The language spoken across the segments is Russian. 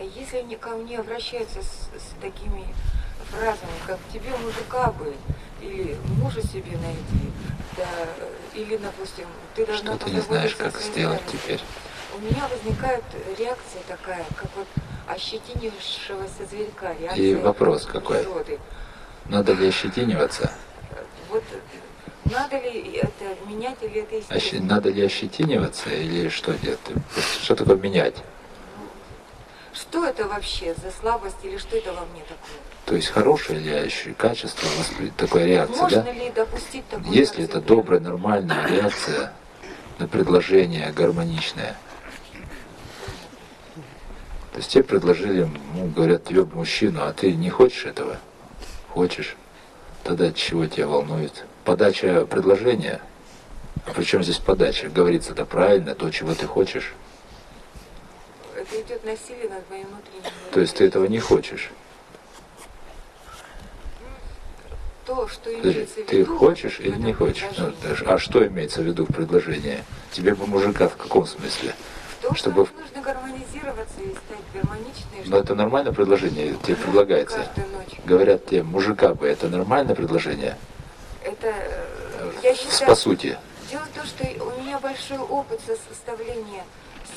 Если они ко мне обращаются с, с такими фразами, как тебе мужика бы, или мужа себе найди, да, или, допустим, ты должна Что ты не знаешь, как сделать теперь? У меня возникает реакция такая, как вот ощетинившегося зверька, реакция И вопрос какой? природы. Надо ли ощетиниваться? Вот надо ли это менять или это Ощ- естественно? Надо ли ощетиниваться или что делать? Что такое менять? Что это вообще за слабость или что это во мне такое? То есть хорошее ли ощ- качество, воспри- такая реакция, Можно да? ли допустить такую Если это добрая, нормальная реакция на предложение гармоничное. То есть тебе предложили, ну, говорят, тебе мужчину, а ты не хочешь этого? Хочешь? Тогда чего тебя волнует? Подача предложения? А при чем здесь подача? Говорится это правильно, то, чего ты хочешь. Это идет насилие над моим внутренним. То есть ты этого не хочешь. То, что имеется в ты виду хочешь в или не хочешь? Ну, а что имеется в виду в предложении? Тебе бы мужика в каком смысле? То, чтобы- что нужно гармонизироваться и стать гармоничной, Но это нормальное предложение, тебе предлагается. Говорят тебе, мужика бы, это нормальное предложение? Это, э, я считаю, По сути. дело в том, что у меня большой опыт со- составления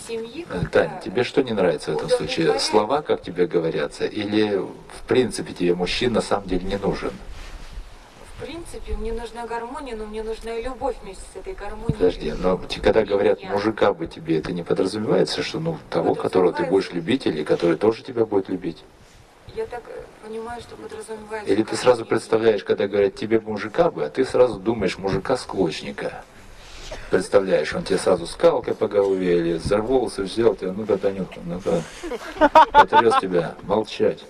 семьи, Тань, тебе что не нравится в этом случае? Слова, как тебе говорятся, или в принципе тебе мужчина на самом деле не нужен? В принципе, мне нужна гармония, но мне нужна и любовь вместе с этой гармонией. Подожди, но когда говорят Я- мужика бы тебе, это не подразумевается, что ну того, которого ты будешь любить, или который тоже тебя будет любить? Я так э, понимаю, что подразумевается... Или ты сразу представляешь, когда говорят тебе мужика бы, а ты сразу думаешь мужика-склочника. Представляешь, он тебе сразу скалкой по голове или за волосы взял тебя, ну-ка, Танюха, ну-ка, потряс тебя, молчать.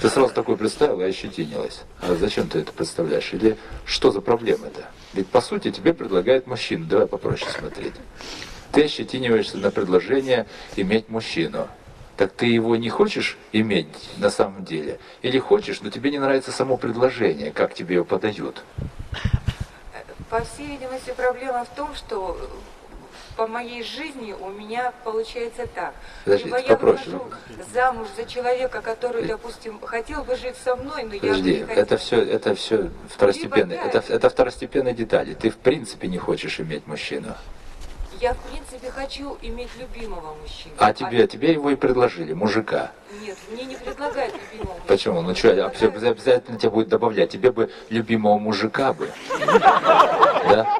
Ты сразу такой представил и ощетинилась. А зачем ты это представляешь? Или что за проблема-то? Ведь по сути тебе предлагает мужчину. Давай попроще смотреть. Ты ощетиниваешься на предложение иметь мужчину. Так ты его не хочешь иметь на самом деле? Или хочешь, но тебе не нравится само предложение, как тебе его подают? По всей видимости, проблема в том, что по моей жизни у меня получается так. Подождите, Либо я попроще. выхожу замуж за человека, который, допустим, хотел бы жить со мной, но я Подожди, не хотела. это все, это все второстепенные, Либо это, это второстепенные детали. Ты в принципе не хочешь иметь мужчину. Я, в принципе, хочу иметь любимого мужчину. А тебе, тебе его и предложили, мужика. Нет, мне не предлагают любимого мужчину. Почему? Ну что, обязательно тебе будет добавлять. Тебе бы любимого мужика бы. Да?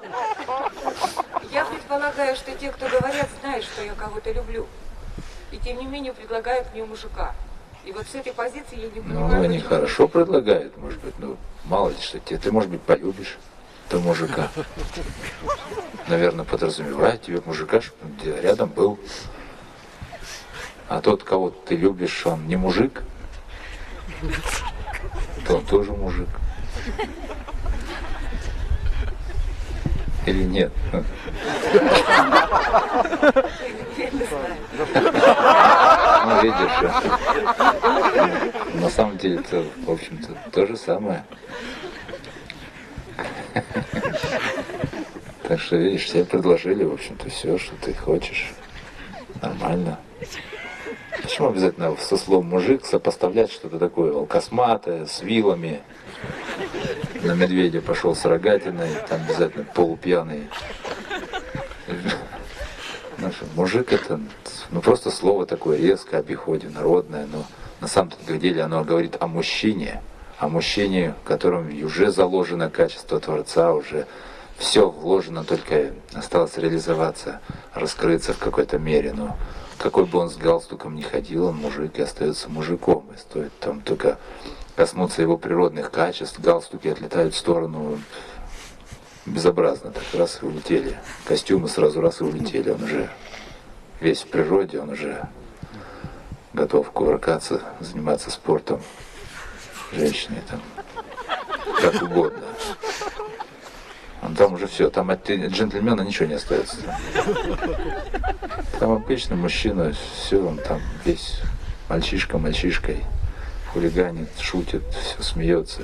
Я предполагаю, что те, кто говорят, знают, что я кого-то люблю. И тем не менее предлагают мне мужика. И вот с этой позиции я не Ну, понимаю, они почему- хорошо предлагают, может быть. Ну, мало ли что тебе. Ты, может быть, полюбишь этого мужика. Наверное, подразумевает тебе мужика, чтобы рядом был. А тот, кого ты любишь, он не мужик, то он тоже мужик. Или нет? Ну, видишь, на самом деле это, в общем-то, то же самое. Так что, видишь, тебе предложили, в общем-то, все, что ты хочешь. Нормально. Почему обязательно со словом мужик сопоставлять что-то такое волкосматое, с вилами? На медведя пошел с рогатиной, там обязательно полупьяный. Ну мужик это ну, просто слово такое резкое, обиходе, народное, но на самом деле оно говорит о мужчине, о мужчине, в котором уже заложено качество Творца, уже все вложено, только осталось реализоваться, раскрыться в какой-то мере. Но какой бы он с галстуком ни ходил, он мужик и остается мужиком. И стоит там только коснуться его природных качеств, галстуки отлетают в сторону, безобразно так раз и улетели. Костюмы сразу раз и улетели. Он уже весь в природе, он уже готов кувыркаться, заниматься спортом, женщиной там, как угодно. Он там уже все, там от джентльмена ничего не остается. Там обычный мужчина, все, он там весь мальчишка мальчишкой, хулиганит, шутит, все смеется.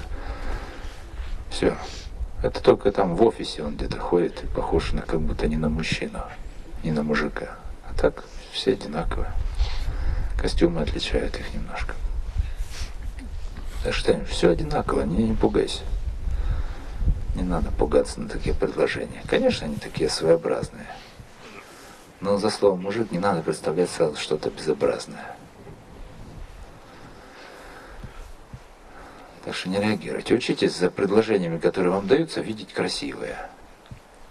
Все. Это только там в офисе он где-то ходит и похож на как будто не на мужчину, не на мужика. А так все одинаковые. Костюмы отличают их немножко. Что все одинаково, не, не пугайся. Не надо пугаться на такие предложения. Конечно, они такие своеобразные. Но за словом мужик не надо представлять сразу что-то безобразное. Так что не реагируйте. Учитесь за предложениями, которые вам даются, видеть красивое.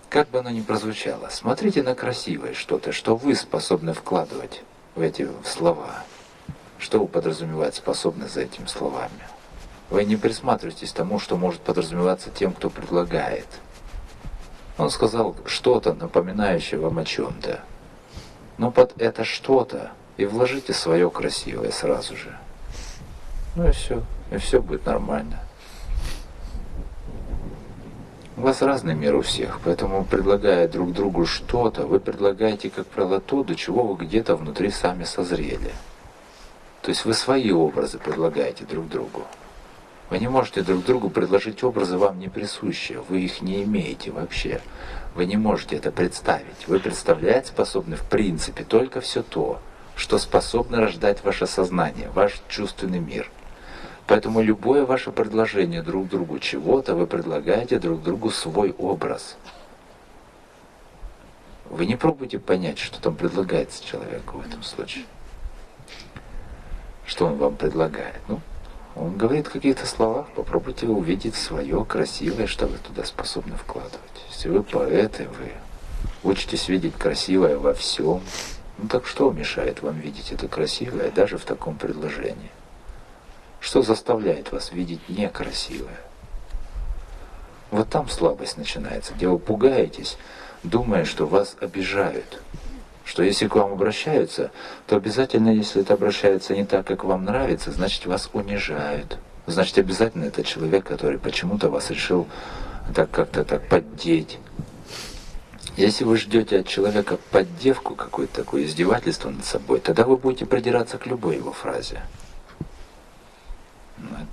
Как бы оно ни прозвучало, смотрите на красивое что-то, что вы способны вкладывать в эти слова. Что вы подразумевать способны за этими словами. Вы не присматривайтесь тому, что может подразумеваться тем, кто предлагает. Он сказал что-то, напоминающее вам о чем-то. Но под это что-то и вложите свое красивое сразу же. Ну и все, и все будет нормально. У вас разный мир у всех, поэтому предлагая друг другу что-то, вы предлагаете, как правило, то, до чего вы где-то внутри сами созрели. То есть вы свои образы предлагаете друг другу. Вы не можете друг другу предложить образы вам не присущие, вы их не имеете вообще. Вы не можете это представить. Вы представлять способны в принципе только все то, что способно рождать ваше сознание, ваш чувственный мир. Поэтому любое ваше предложение друг другу чего-то, вы предлагаете друг другу свой образ. Вы не пробуйте понять, что там предлагается человеку в этом случае. Что он вам предлагает. Ну, он говорит в каких-то словах, попробуйте увидеть свое красивое, что вы туда способны вкладывать. Если вы поэты, вы учитесь видеть красивое во всем, ну так что мешает вам видеть это красивое даже в таком предложении? Что заставляет вас видеть некрасивое? Вот там слабость начинается, где вы пугаетесь, думая, что вас обижают. Что если к вам обращаются, то обязательно, если это обращается не так, как вам нравится, значит вас унижают. Значит, обязательно это человек, который почему-то вас решил так как-то так поддеть. Если вы ждете от человека поддевку, какое-то такое издевательство над собой, тогда вы будете придираться к любой его фразе.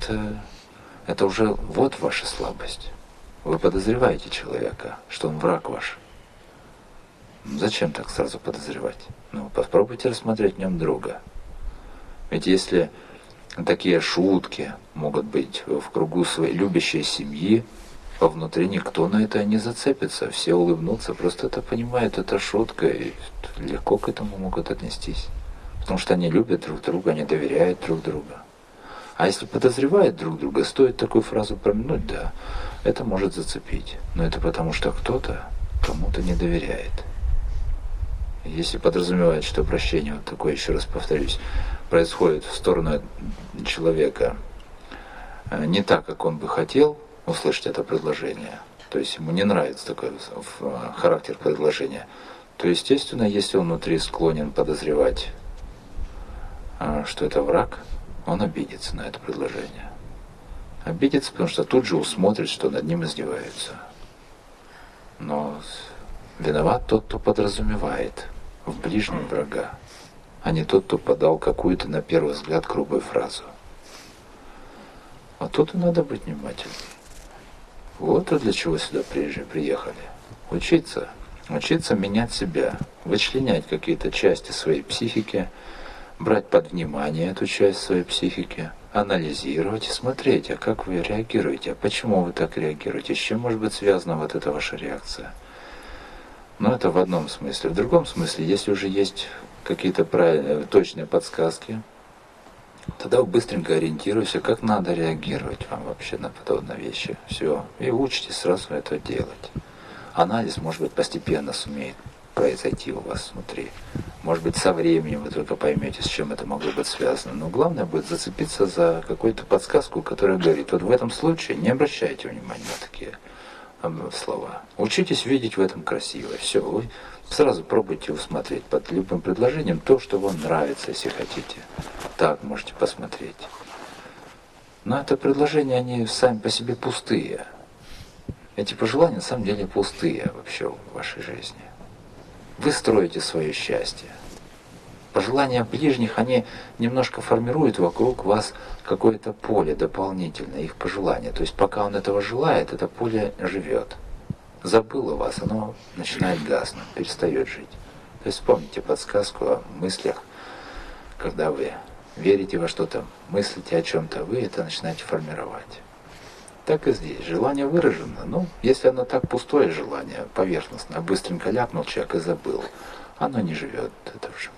Это, это уже вот ваша слабость. Вы подозреваете человека, что он враг ваш. Зачем так сразу подозревать? Ну, попробуйте рассмотреть в нем друга. Ведь если такие шутки могут быть в кругу своей любящей семьи, а внутри никто на это не зацепится. Все улыбнутся, просто это понимают, это шутка, и легко к этому могут отнестись. Потому что они любят друг друга, они доверяют друг друга. А если подозревают друг друга, стоит такую фразу проминуть, да, это может зацепить. Но это потому, что кто-то кому-то не доверяет. Если подразумевает, что прощение, вот такое, еще раз повторюсь, происходит в сторону человека э, не так, как он бы хотел услышать это предложение, то есть ему не нравится такой э, характер предложения, то, естественно, если он внутри склонен подозревать, э, что это враг, он обидится на это предложение. Обидится, потому что тут же усмотрит, что над ним издеваются. Но виноват тот, кто подразумевает в ближнем врага, а не тот, кто подал какую-то, на первый взгляд, грубую фразу. А тут и надо быть внимательным. Вот и для чего сюда прежде приехали. Учиться. Учиться менять себя, вычленять какие-то части своей психики, брать под внимание эту часть своей психики, анализировать и смотреть, а как вы реагируете, а почему вы так реагируете, с чем может быть связана вот эта ваша реакция. Но это в одном смысле. В другом смысле, если уже есть какие-то точные подсказки, тогда быстренько ориентируйтесь, как надо реагировать вам вообще на подобные вещи. Все. И учитесь сразу это делать. Анализ, может быть, постепенно сумеет произойти у вас внутри. Может быть, со временем вы только поймете, с чем это могло быть связано. Но главное будет зацепиться за какую-то подсказку, которая говорит, вот в этом случае не обращайте внимания на такие слова. Учитесь видеть в этом красивое. Все, вы сразу пробуйте усмотреть под любым предложением то, что вам нравится, если хотите. Так можете посмотреть. Но это предложения, они сами по себе пустые. Эти пожелания на самом деле пустые вообще в вашей жизни. Вы строите свое счастье. Пожелания ближних, они немножко формируют вокруг вас какое-то поле дополнительное, их пожелания. То есть пока он этого желает, это поле живет. Забыло вас, оно начинает гаснуть, перестает жить. То есть вспомните подсказку о мыслях, когда вы верите во что-то, мыслите о чем-то, вы это начинаете формировать. Так и здесь. Желание выражено. Ну, если оно так пустое желание, поверхностное, быстренько ляпнул человек и забыл, оно не живет. Это уже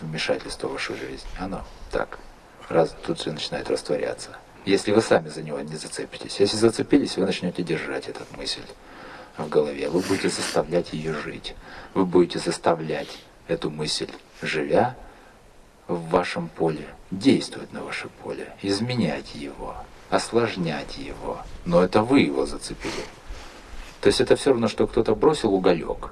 вмешательство в вашу жизнь. Оно так. Раз тут же начинает растворяться. Если вы сами за него не зацепитесь. Если зацепились, вы начнете держать эту мысль в голове. Вы будете заставлять ее жить. Вы будете заставлять эту мысль, живя в вашем поле, действовать на ваше поле, изменять его осложнять его. Но это вы его зацепили. То есть это все равно, что кто-то бросил уголек.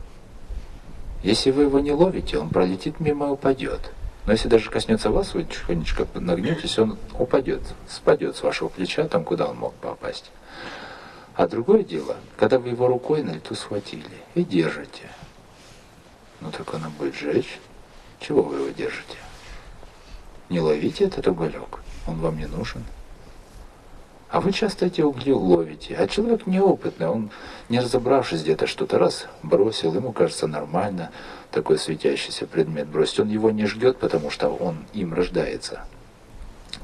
Если вы его не ловите, он пролетит мимо и упадет. Но если даже коснется вас, вы тихонечко нагнетесь, он упадет, спадет с вашего плеча, там, куда он мог попасть. А другое дело, когда вы его рукой на лету схватили и держите. Ну так она будет жечь. Чего вы его держите? Не ловите этот уголек, он вам не нужен. А вы часто эти угли ловите. А человек неопытный, он, не разобравшись где-то что-то раз, бросил, ему кажется нормально такой светящийся предмет бросить. Он его не ждет, потому что он им рождается.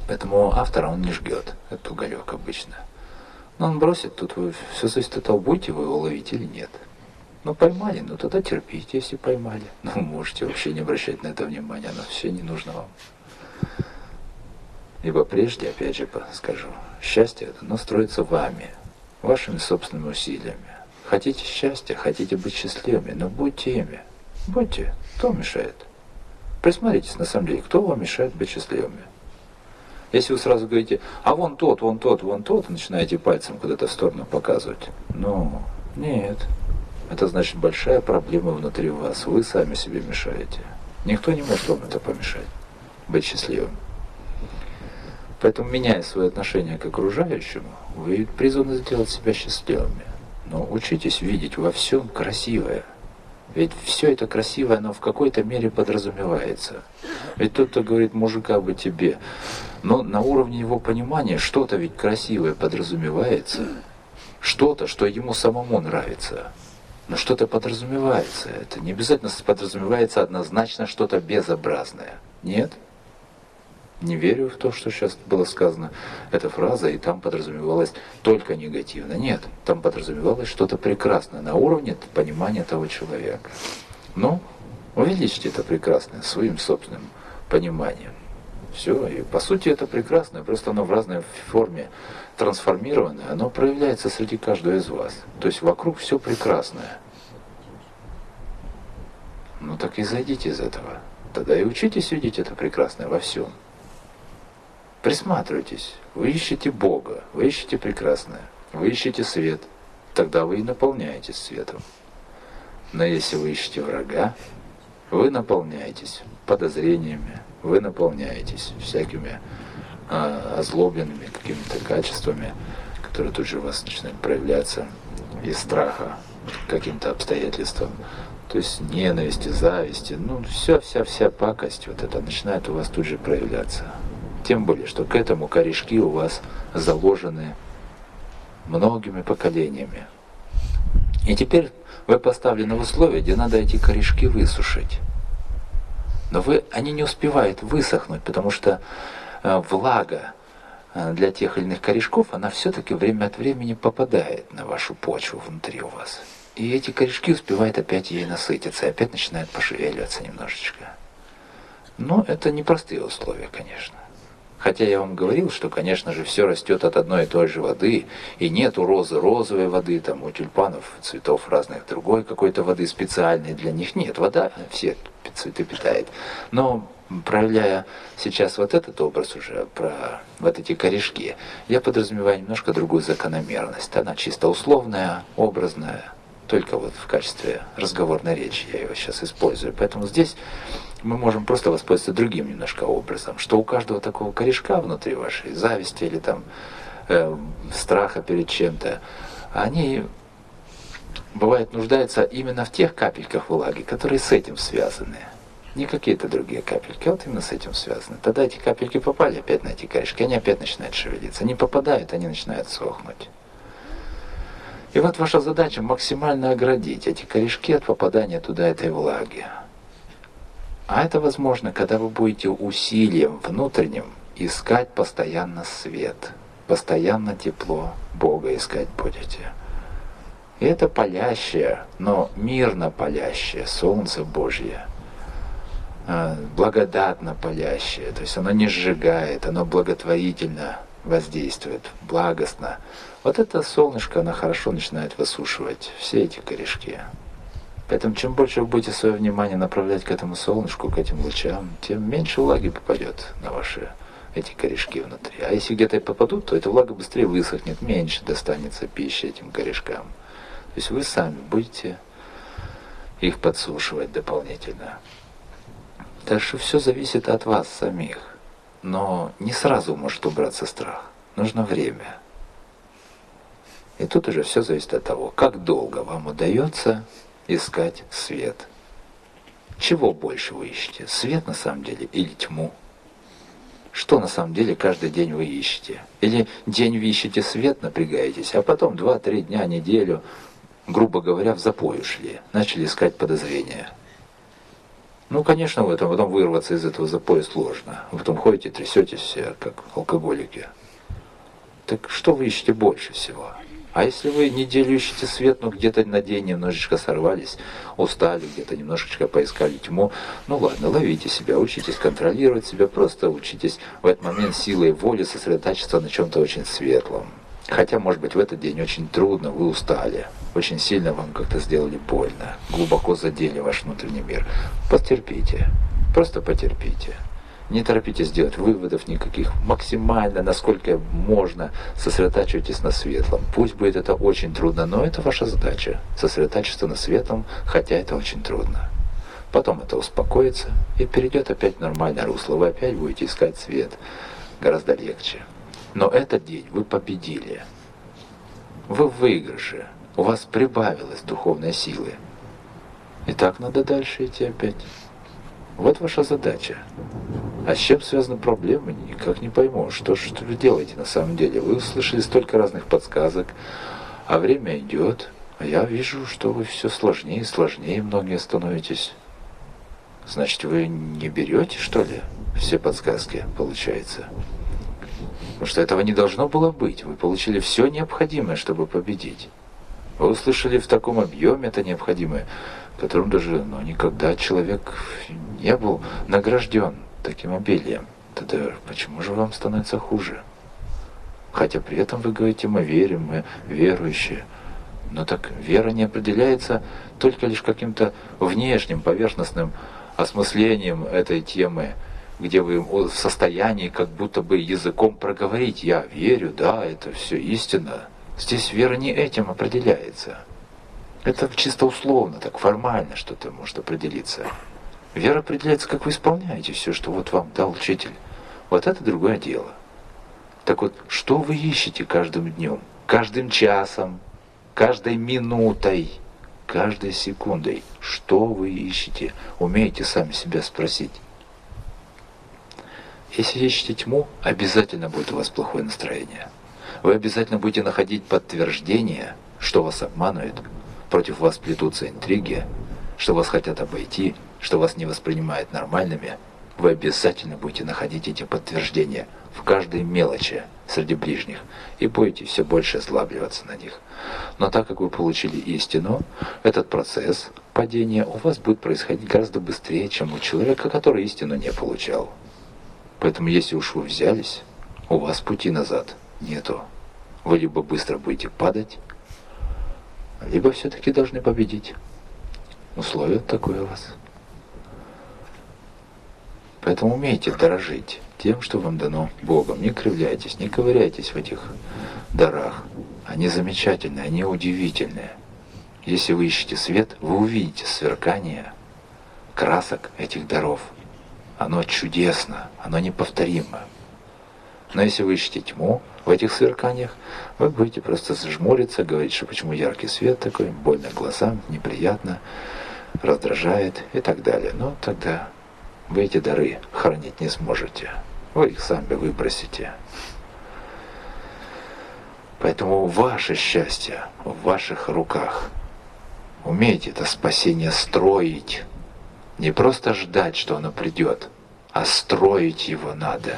Поэтому автора он не ждет, этот уголек обычно. Но он бросит, тут вы, все зависит от того, будете вы его ловить или нет. Ну, поймали, ну тогда терпите, если поймали. Ну, можете вообще не обращать на это внимания, оно все не нужно вам. Ибо прежде, опять же скажу, счастье это настроится вами, вашими собственными усилиями. Хотите счастья, хотите быть счастливыми, но будьте ими. Будьте. Кто мешает? Присмотритесь, на самом деле, кто вам мешает быть счастливыми? Если вы сразу говорите, а вон тот, вон тот, вон тот, начинаете пальцем куда-то в сторону показывать, ну, нет. Это значит большая проблема внутри вас. Вы сами себе мешаете. Никто не может вам это помешать. Быть счастливым. Поэтому, меняя свое отношение к окружающему, вы призваны сделать себя счастливыми. Но учитесь видеть во всем красивое. Ведь все это красивое, оно в какой-то мере подразумевается. Ведь тот, кто говорит мужика бы тебе, но на уровне его понимания что-то ведь красивое подразумевается. Что-то, что ему самому нравится. Но что-то подразумевается. Это не обязательно подразумевается однозначно что-то безобразное. Нет? Не верю в то, что сейчас было сказано, эта фраза, и там подразумевалось только негативно. Нет, там подразумевалось что-то прекрасное на уровне понимания того человека. Но увеличьте это прекрасное своим собственным пониманием. Все, и по сути это прекрасное, просто оно в разной форме трансформированное, оно проявляется среди каждого из вас. То есть вокруг все прекрасное. Ну так и зайдите из этого. Тогда и учитесь видеть это прекрасное во всем. Присматривайтесь. Вы ищете Бога, вы ищете прекрасное, вы ищете свет. Тогда вы и наполняетесь светом. Но если вы ищете врага, вы наполняетесь подозрениями, вы наполняетесь всякими а, озлобленными какими-то качествами, которые тут же у вас начинают проявляться из страха каким-то обстоятельствам. То есть ненависти, зависти, ну вся, вся, вся пакость вот это начинает у вас тут же проявляться. Тем более, что к этому корешки у вас заложены многими поколениями. И теперь вы поставлены в условия, где надо эти корешки высушить. Но вы, они не успевают высохнуть, потому что э, влага э, для тех или иных корешков, она все-таки время от времени попадает на вашу почву внутри у вас. И эти корешки успевают опять ей насытиться, и опять начинают пошевеливаться немножечко. Но это непростые условия, конечно. Хотя я вам говорил, что, конечно же, все растет от одной и той же воды, и нет у розы розовой воды, там у тюльпанов цветов разных другой какой-то воды специальной для них нет. Вода все цветы питает. Но проявляя сейчас вот этот образ уже, про вот эти корешки, я подразумеваю немножко другую закономерность. Она чисто условная, образная, только вот в качестве разговорной речи я его сейчас использую. Поэтому здесь мы можем просто воспользоваться другим немножко образом, что у каждого такого корешка внутри вашей зависти или там э, страха перед чем-то, они бывает нуждаются именно в тех капельках влаги, которые с этим связаны. Не какие-то другие капельки, а вот именно с этим связаны. Тогда эти капельки попали опять на эти корешки, они опять начинают шевелиться. Не попадают, они начинают сохнуть. И вот ваша задача максимально оградить эти корешки от попадания туда этой влаги. А это возможно, когда вы будете усилием внутренним искать постоянно свет, постоянно тепло Бога искать будете. И это палящее, но мирно палящее солнце Божье, а, благодатно палящее, то есть оно не сжигает, оно благотворительно воздействует, благостно. Вот это солнышко, оно хорошо начинает высушивать все эти корешки. Поэтому чем больше вы будете свое внимание направлять к этому солнышку, к этим лучам, тем меньше влаги попадет на ваши эти корешки внутри. А если где-то и попадут, то эта влага быстрее высохнет, меньше достанется пищи этим корешкам. То есть вы сами будете их подсушивать дополнительно. Так что все зависит от вас самих. Но не сразу может убраться страх. Нужно время. И тут уже все зависит от того, как долго вам удается искать свет. Чего больше вы ищете? Свет на самом деле или тьму? Что на самом деле каждый день вы ищете? Или день вы ищете свет, напрягаетесь, а потом два-три дня, неделю, грубо говоря, в запой ушли, начали искать подозрения. Ну, конечно, в этом потом вырваться из этого запоя сложно. Вы потом ходите, трясетесь все, как алкоголики. Так что вы ищете больше всего? А если вы неделю ищете свет, но где-то на день немножечко сорвались, устали, где-то немножечко поискали тьму, ну ладно, ловите себя, учитесь контролировать себя, просто учитесь в этот момент силой воли сосредотачиваться на чем-то очень светлом. Хотя, может быть, в этот день очень трудно, вы устали, очень сильно вам как-то сделали больно, глубоко задели ваш внутренний мир. Потерпите, просто потерпите. Не торопитесь делать выводов никаких. Максимально, насколько можно, сосредотачивайтесь на светлом. Пусть будет это очень трудно, но это ваша задача. Сосредотачиваться на светлом, хотя это очень трудно. Потом это успокоится и перейдет опять в нормальное русло. Вы опять будете искать свет. Гораздо легче. Но этот день вы победили. Вы в выигрыше. У вас прибавилось духовной силы. И так надо дальше идти опять. Вот ваша задача. А с чем связаны проблемы, никак не пойму. Что, что вы делаете на самом деле? Вы услышали столько разных подсказок, а время идет. А я вижу, что вы все сложнее и сложнее многие становитесь. Значит, вы не берете, что ли, все подсказки, получается? Потому что этого не должно было быть. Вы получили все необходимое, чтобы победить. Вы услышали в таком объеме это необходимое которым даже ну, никогда человек не был награжден таким обилием. Тогда почему же вам становится хуже? Хотя при этом вы говорите, мы верим, мы верующие. Но так вера не определяется только лишь каким-то внешним, поверхностным осмыслением этой темы, где вы в состоянии как будто бы языком проговорить «я верю, да, это все истина». Здесь вера не этим определяется. Это чисто условно, так формально что-то может определиться. Вера определяется, как вы исполняете все, что вот вам дал учитель. Вот это другое дело. Так вот, что вы ищете каждым днем, каждым часом, каждой минутой, каждой секундой? Что вы ищете? Умеете сами себя спросить. Если ищете тьму, обязательно будет у вас плохое настроение. Вы обязательно будете находить подтверждение, что вас обманывают, против вас плетутся интриги, что вас хотят обойти, что вас не воспринимают нормальными, вы обязательно будете находить эти подтверждения в каждой мелочи среди ближних и будете все больше ослабливаться на них. Но так как вы получили истину, этот процесс падения у вас будет происходить гораздо быстрее, чем у человека, который истину не получал. Поэтому если уж вы взялись, у вас пути назад нету. Вы либо быстро будете падать, либо все-таки должны победить. Условие такое у вас. Поэтому умейте дорожить тем, что вам дано Богом. Не кривляйтесь, не ковыряйтесь в этих дарах. Они замечательные, они удивительные. Если вы ищете свет, вы увидите сверкание красок этих даров. Оно чудесно, оно неповторимо. Но если вы ищете тьму в этих сверканиях, вы будете просто зажмуриться, говорить, что почему яркий свет такой, больно глазам, неприятно, раздражает и так далее. Но тогда вы эти дары хранить не сможете. Вы их сами выбросите. Поэтому ваше счастье в ваших руках. Умейте это спасение строить, Не просто ждать, что оно придет, а строить его надо.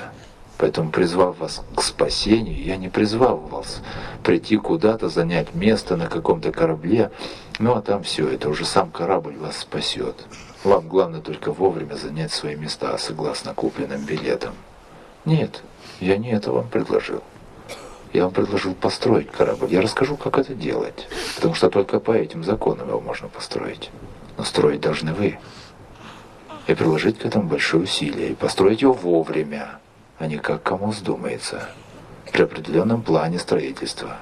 Поэтому, призвав вас к спасению, я не призвал вас прийти куда-то, занять место на каком-то корабле, ну а там все, это уже сам корабль вас спасет. Вам главное только вовремя занять свои места, согласно купленным билетам. Нет, я не это вам предложил. Я вам предложил построить корабль. Я расскажу, как это делать. Потому что только по этим законам его можно построить. Но строить должны вы. И приложить к этому большое усилие. И построить его вовремя, а не как кому вздумается. При определенном плане строительства.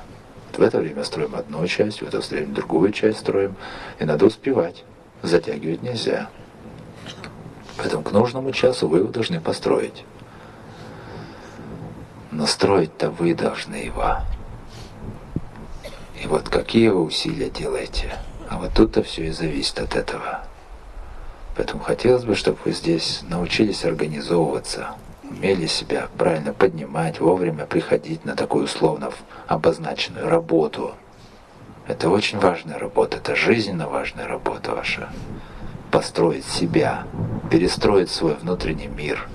В это время строим одну часть, в это время другую часть строим. И надо успевать. Затягивать нельзя. Поэтому к нужному часу вы его должны построить. Но строить-то вы должны его. И вот какие вы усилия делаете. А вот тут-то все и зависит от этого. Поэтому хотелось бы, чтобы вы здесь научились организовываться, умели себя правильно поднимать, вовремя приходить на такую условно обозначенную работу. Это очень важная работа, это жизненно важная работа ваша. Построить себя, перестроить свой внутренний мир,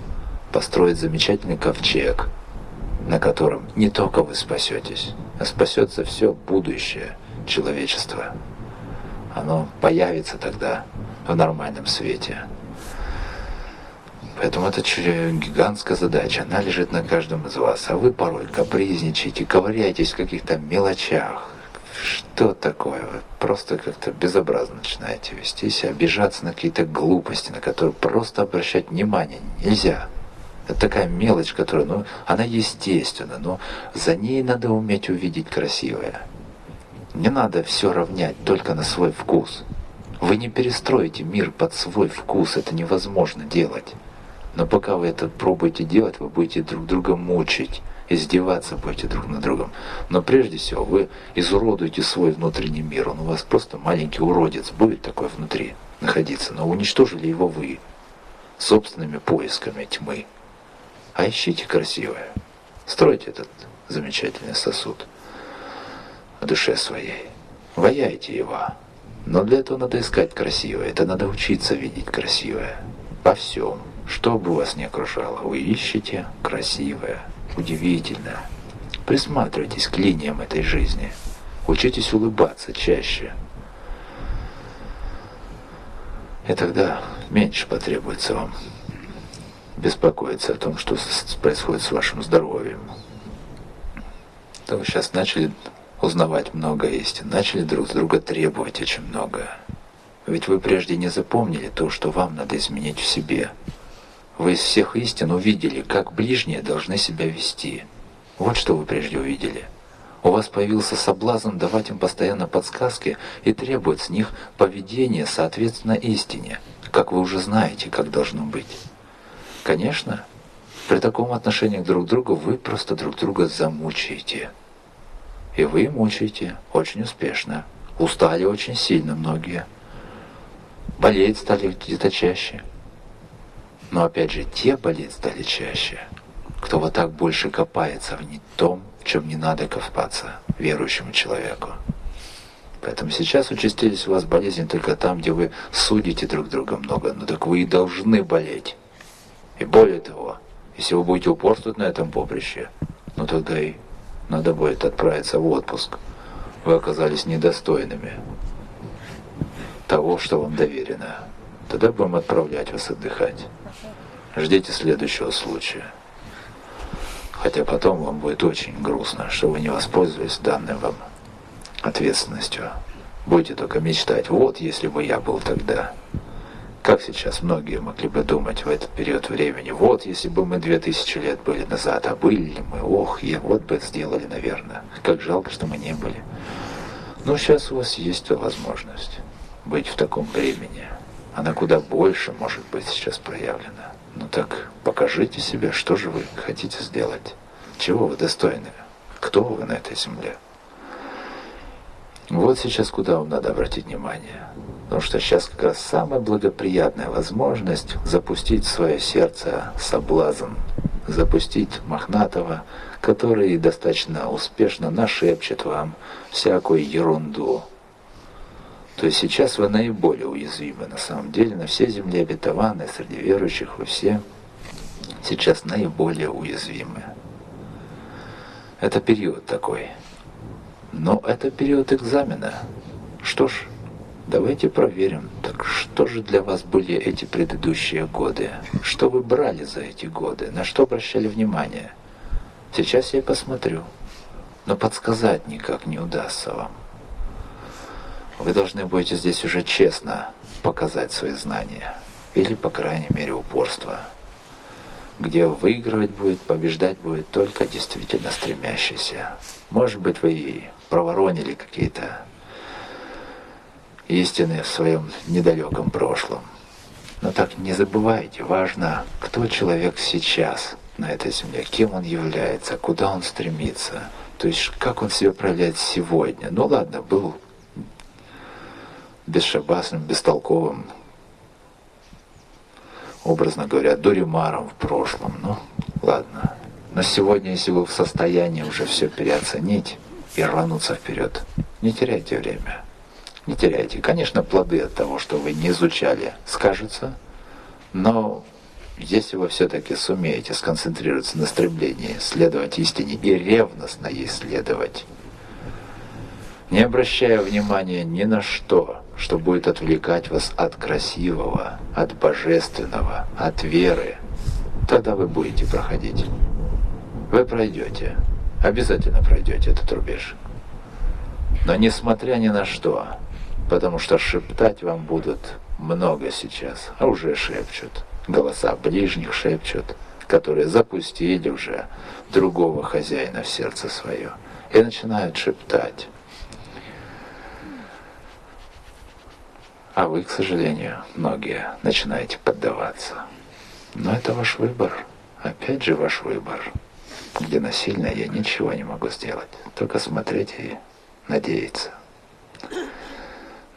построить замечательный ковчег – на котором не только вы спасетесь, а спасется все будущее человечества. Оно появится тогда в нормальном свете. Поэтому это гигантская задача, она лежит на каждом из вас. А вы порой капризничаете, ковыряетесь в каких-то мелочах. Что такое? Вы просто как-то безобразно начинаете вести себя, обижаться на какие-то глупости, на которые просто обращать внимание нельзя. Это такая мелочь, которая, ну, она естественна, но за ней надо уметь увидеть красивое. Не надо все равнять только на свой вкус. Вы не перестроите мир под свой вкус, это невозможно делать. Но пока вы это пробуете делать, вы будете друг друга мучить, издеваться будете друг над другом. Но прежде всего вы изуродуете свой внутренний мир. Он у вас просто маленький уродец будет такой внутри находиться, но уничтожили его вы собственными поисками тьмы. А ищите красивое. Стройте этот замечательный сосуд в душе своей. Ваяйте его. Но для этого надо искать красивое. Это надо учиться видеть красивое. Во всем. Что бы вас ни окружало, вы ищете красивое, удивительное. Присматривайтесь к линиям этой жизни. Учитесь улыбаться чаще. И тогда меньше потребуется вам беспокоиться о том, что происходит с вашим здоровьем. То вы сейчас начали узнавать много истин, начали друг с друга требовать очень много. Ведь вы прежде не запомнили то, что вам надо изменить в себе. Вы из всех истин увидели, как ближние должны себя вести. Вот что вы прежде увидели. У вас появился соблазн давать им постоянно подсказки и требовать с них поведения соответственно истине, как вы уже знаете, как должно быть. Конечно, при таком отношении друг к другу вы просто друг друга замучаете. И вы мучаете очень успешно. Устали очень сильно многие. Болеть стали где-то чаще. Но опять же, те болеть стали чаще, кто вот так больше копается в не том, в чем не надо копаться верующему человеку. Поэтому сейчас участились у вас болезни только там, где вы судите друг друга много. Но так вы и должны болеть. И более того, если вы будете упорствовать на этом поприще, ну тогда и надо будет отправиться в отпуск. Вы оказались недостойными того, что вам доверено. Тогда будем отправлять вас отдыхать. Ждите следующего случая. Хотя потом вам будет очень грустно, что вы не воспользовались данной вам ответственностью. Будете только мечтать, вот если бы я был тогда. Как сейчас многие могли бы думать в этот период времени, вот если бы мы две тысячи лет были назад, а были ли мы, ох, я вот бы сделали, наверное. Как жалко, что мы не были. Но сейчас у вас есть возможность быть в таком времени. Она куда больше может быть сейчас проявлена. Ну так покажите себе, что же вы хотите сделать. Чего вы достойны? Кто вы на этой земле? Вот сейчас куда вам надо обратить внимание. Потому что сейчас как раз самая благоприятная возможность запустить в свое сердце соблазн, запустить Мохнатого, который достаточно успешно нашепчет вам всякую ерунду. То есть сейчас вы наиболее уязвимы на самом деле, на всей земле обетованной, среди верующих вы все сейчас наиболее уязвимы. Это период такой. Но это период экзамена. Что ж, давайте проверим, так что же для вас были эти предыдущие годы? Что вы брали за эти годы? На что обращали внимание? Сейчас я посмотрю. Но подсказать никак не удастся вам. Вы должны будете здесь уже честно показать свои знания. Или, по крайней мере, упорство. Где выигрывать будет, побеждать будет только действительно стремящийся. Может быть, вы и проворонили какие-то истины в своем недалеком прошлом. Но так не забывайте, важно, кто человек сейчас на этой земле, кем он является, куда он стремится, то есть как он себя проявляет сегодня. Ну ладно, был бесшабасным, бестолковым, образно говоря, дуримаром в прошлом. Ну, ладно. Но сегодня, если вы в состоянии уже все переоценить и рвануться вперед, не теряйте время. Не теряйте. Конечно, плоды от того, что вы не изучали, скажутся, но если вы все-таки сумеете сконцентрироваться на стремлении следовать истине и ревностно ей следовать, не обращая внимания ни на что, что будет отвлекать вас от красивого, от божественного, от веры, тогда вы будете проходить. Вы пройдете, обязательно пройдете этот рубеж. Но несмотря ни на что, потому что шептать вам будут много сейчас, а уже шепчут. Голоса ближних шепчут, которые запустили уже другого хозяина в сердце свое и начинают шептать. А вы, к сожалению, многие начинаете поддаваться. Но это ваш выбор. Опять же ваш выбор. Где насильно я ничего не могу сделать. Только смотреть и надеяться.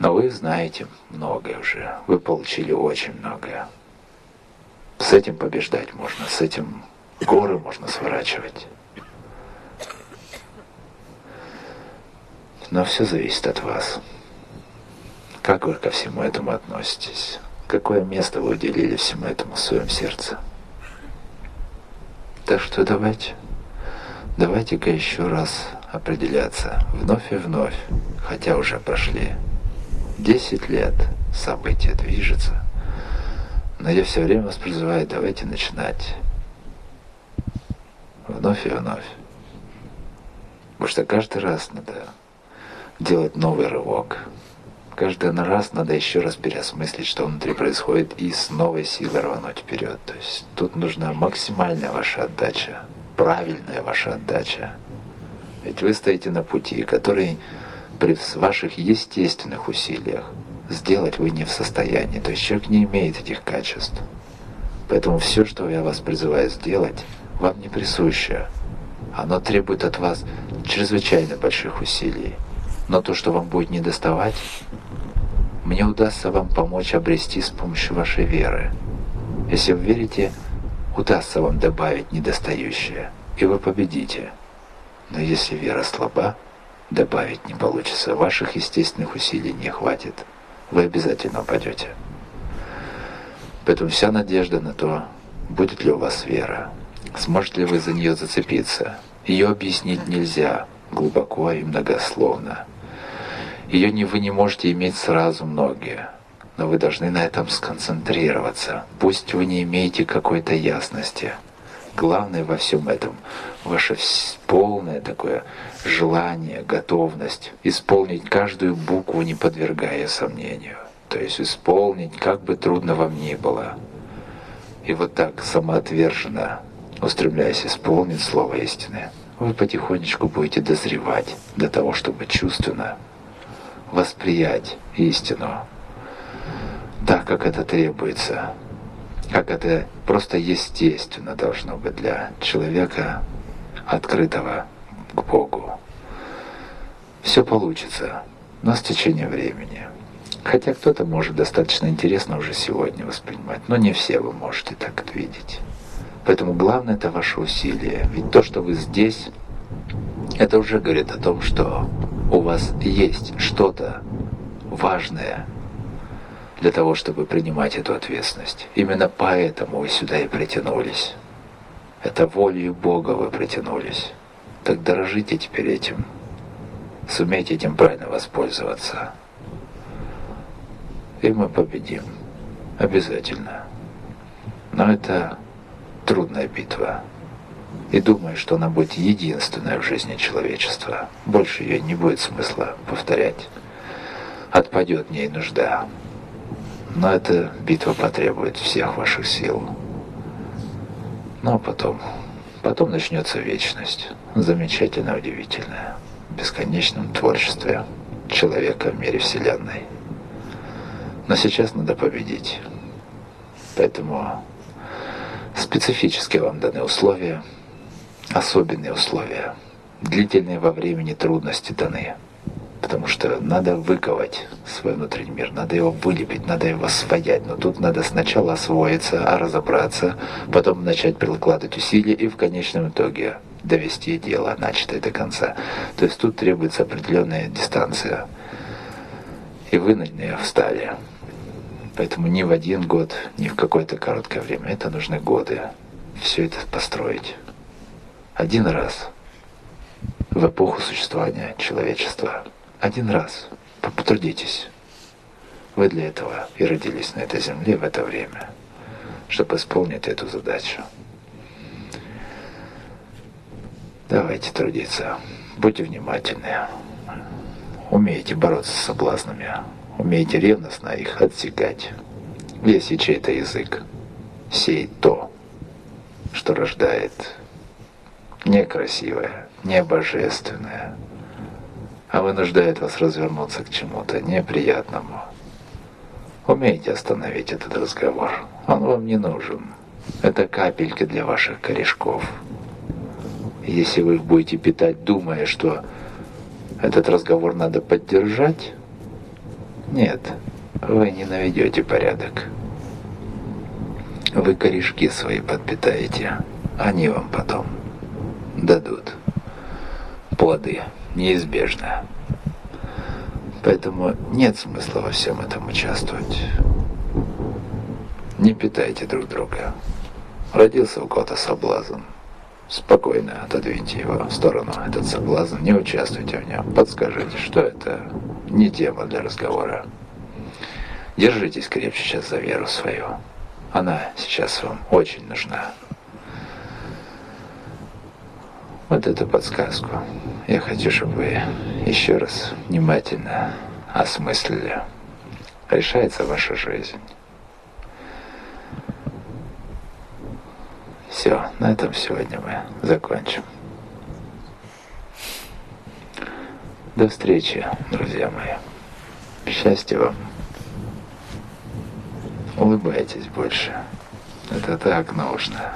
Но вы знаете многое уже. Вы получили очень многое. С этим побеждать можно. С этим горы можно сворачивать. Но все зависит от вас. Как вы ко всему этому относитесь? Какое место вы уделили всему этому в своем сердце? Так что давайте, давайте-ка еще раз определяться вновь и вновь, хотя уже прошли 10 лет, события движется, но я все время вас призываю, давайте начинать вновь и вновь. Потому что каждый раз надо делать новый рывок, каждый раз надо еще раз переосмыслить, что внутри происходит, и с новой силой рвануть вперед. То есть тут нужна максимальная ваша отдача, правильная ваша отдача. Ведь вы стоите на пути, который при ваших естественных усилиях сделать вы не в состоянии. То есть человек не имеет этих качеств. Поэтому все, что я вас призываю сделать, вам не присуще. Оно требует от вас чрезвычайно больших усилий. Но то, что вам будет недоставать, мне удастся вам помочь обрести с помощью вашей веры. Если вы верите, удастся вам добавить недостающее, и вы победите. Но если вера слаба, добавить не получится. Ваших естественных усилий не хватит. Вы обязательно упадете. Поэтому вся надежда на то, будет ли у вас вера, сможете ли вы за нее зацепиться. Ее объяснить нельзя глубоко и многословно. Ее не, вы не можете иметь сразу многие, но вы должны на этом сконцентрироваться. Пусть вы не имеете какой-то ясности. Главное во всем этом ваше полное такое желание, готовность исполнить каждую букву, не подвергая сомнению. То есть исполнить, как бы трудно вам ни было. И вот так самоотверженно, устремляясь исполнить слово истины, вы потихонечку будете дозревать до того, чтобы чувственно восприять истину так, как это требуется, как это просто естественно должно быть для человека, открытого к Богу. Все получится, но с течением времени. Хотя кто-то может достаточно интересно уже сегодня воспринимать, но не все вы можете так это видеть. Поэтому главное это ваше усилие. Ведь то, что вы здесь, это уже говорит о том, что у вас есть что-то важное для того, чтобы принимать эту ответственность. Именно поэтому вы сюда и притянулись. Это волею Бога вы притянулись. Так дорожите теперь этим. Сумейте этим правильно воспользоваться. И мы победим. Обязательно. Но это трудная битва. И думаю, что она будет единственная в жизни человечества. Больше ее не будет смысла повторять. Отпадет в ней нужда. Но эта битва потребует всех ваших сил. Ну а потом, потом начнется вечность. Замечательно, удивительная. В бесконечном творчестве человека в мире Вселенной. Но сейчас надо победить. Поэтому специфически вам даны условия, особенные условия, длительные во времени трудности даны. Потому что надо выковать свой внутренний мир, надо его вылепить, надо его освоять. Но тут надо сначала освоиться, а разобраться, потом начать прикладывать усилия и в конечном итоге довести дело, начатое до конца. То есть тут требуется определенная дистанция. И вы на нее встали. Поэтому ни в один год, ни в какое-то короткое время. Это нужны годы. Все это построить. Один раз в эпоху существования человечества. Один раз. Потрудитесь. Вы для этого и родились на этой земле в это время, чтобы исполнить эту задачу. Давайте трудиться. Будьте внимательны. Умейте бороться с соблазнами. Умейте ревностно их отсекать. Если чей-то язык сеет то, что рождает некрасивое, небожественное, а вынуждает вас развернуться к чему-то неприятному. Умейте остановить этот разговор. Он вам не нужен. Это капельки для ваших корешков. Если вы их будете питать, думая, что этот разговор надо поддержать, нет, вы не наведете порядок. Вы корешки свои подпитаете, они вам потом дадут плоды, неизбежно. Поэтому нет смысла во всем этом участвовать. Не питайте друг друга. Родился у кого-то соблазн. Спокойно отодвиньте его в сторону, этот соблазн, не участвуйте в нем. Подскажите, что это не тема для разговора. Держитесь крепче сейчас за веру свою. Она сейчас вам очень нужна. Вот эту подсказку. Я хочу, чтобы вы еще раз внимательно осмыслили. Решается ваша жизнь. Все, на этом сегодня мы закончим. До встречи, друзья мои. Счастья вам. Улыбайтесь больше. Это так нужно.